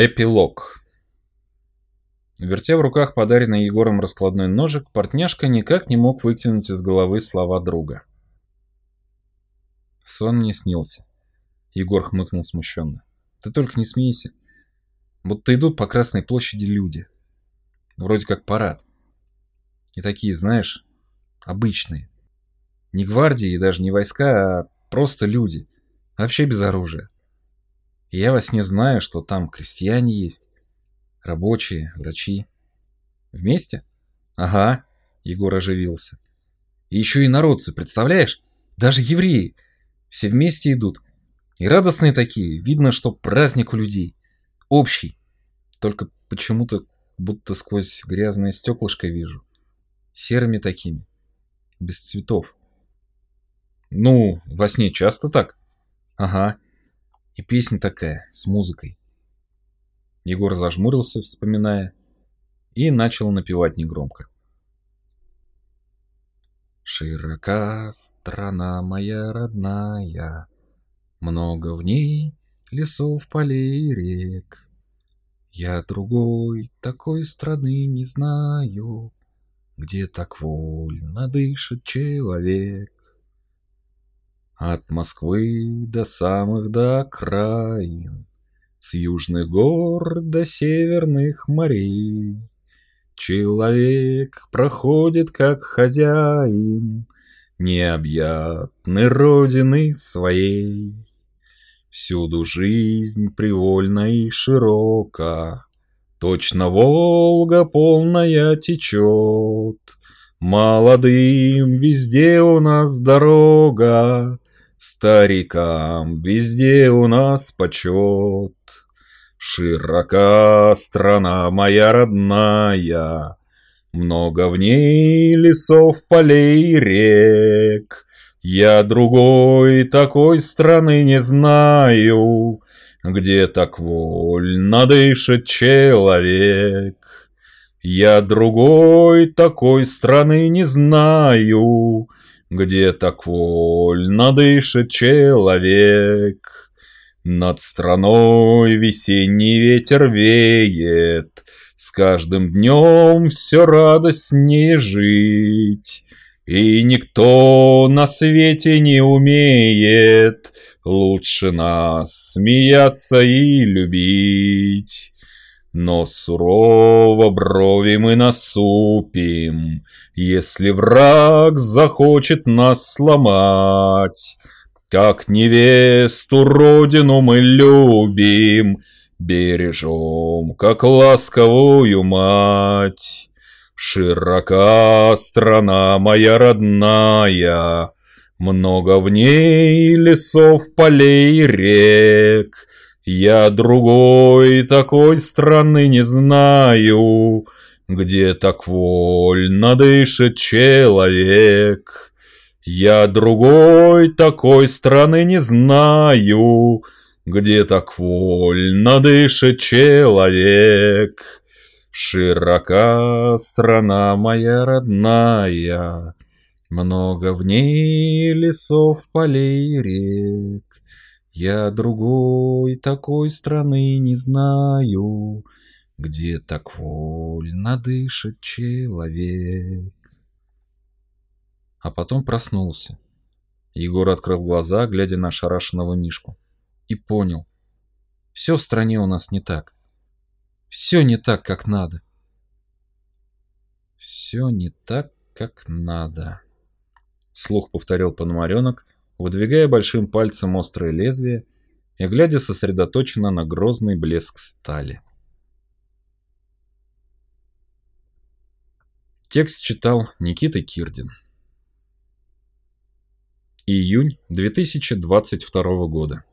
Эпилог Вертя в руках подаренный Егором раскладной ножик, портняшка никак не мог выкинуть из головы слова друга. Сон не снился. Егор хмыкнул смущенно. Ты только не смейся. Будто идут по Красной площади люди. Вроде как парад. И такие, знаешь, обычные. Не гвардии и даже не войска, а просто люди. Вообще без оружия. Я во сне знаю, что там крестьяне есть, рабочие, врачи. Вместе? Ага, Егор оживился. И еще и народцы, представляешь? Даже евреи. Все вместе идут. И радостные такие. Видно, что праздник у людей. Общий. Только почему-то будто сквозь грязное стеклышко вижу. Серыми такими. Без цветов. Ну, во сне часто так? Ага. И песня такая, с музыкой. Егор зажмурился, вспоминая, и начал напевать негромко. Широка страна моя родная, Много в ней лесов, полей и рек. Я другой такой страны не знаю, Где так вольно дышит человек. От Москвы до самых до окраин, С южных гор до северных морей. Человек проходит как хозяин Необъятной родины своей. Всюду жизнь привольна и широка, Точно Волга полная течет, Молодым везде у нас дорога, Старикам везде у нас почет. Широка страна моя родная, Много в ней лесов, полей рек. Я другой такой страны не знаю, Где так вольно дышит человек. Я другой такой страны не знаю, где так вольно дышит человек. Над страной весенний ветер веет, С каждым днем все радостнее жить. И никто на свете не умеет Лучше нас смеяться и любить. Но сурово брови мы насупим, Если враг захочет нас сломать. Как невесту родину мы любим, Бережем, как ласковую мать. Широка страна моя родная, Много в ней лесов, полей и рек, я другой такой страны не знаю, Где так вольно дышит человек. Я другой такой страны не знаю, Где так вольно дышит человек. Широка страна моя родная, Много в ней лесов, полей рек. Я другой такой страны не знаю, Где так вольно дышит человек. А потом проснулся. Егор открыл глаза, глядя на шарашенного Мишку. И понял. Все в стране у нас не так. Все не так, как надо. Все не так, как надо. Слух повторил Пономаренок, выдвигая большим пальцем острое лезвие и глядя сосредоточенно на грозный блеск стали. Текст читал Никита Кирдин. Июнь 2022 года.